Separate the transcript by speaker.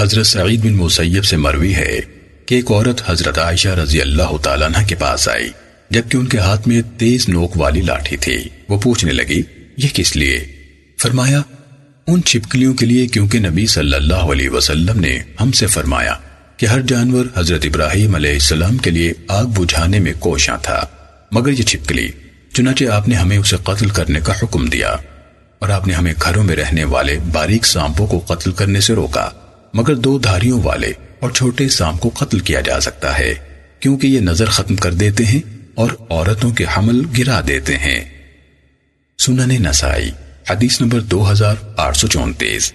Speaker 1: حضرت سعید بن مسیب سے مروی ہے کہ ایک عورت حضرت عائشہ رضی اللہ تعالیٰ عنہ کے پاس آئی، جبکہ ان کے ہاتھ میں تیز نوک والی لاٹھی تھی۔ وہ پوچھنے لگی، یہ کس لیے؟ فرمایا، ان چھپکلیوں کے لیے کیونکہ نبی صلی اللہ علیہ وسلم نے ہم سے فرمایا کہ ہر جانور حضرت ابراہیم علیہ السلام کے لیے آگ بجھانے میں کوشاں تھا، مگر یہ چھپکلی، چنانچہ آپ نے ہمیں اسے قتل کرنے کا حکم دیا اور آپ نے ہمیں گھروں میں رہنے والے باریک سانپوں کو قتل کرنے سے روکا۔ مگر دو دھاریوں والے اور چھوٹے سام کو قتل کیا جا سکتا ہے، کیونکہ یہ نظر ختم کر دیتے ہیں اور عورتوں کے حمل گرا دیتے ہیں۔ سنن نسائی، حدیث نمبر دو ہزار آٹھ سو چونتیس۔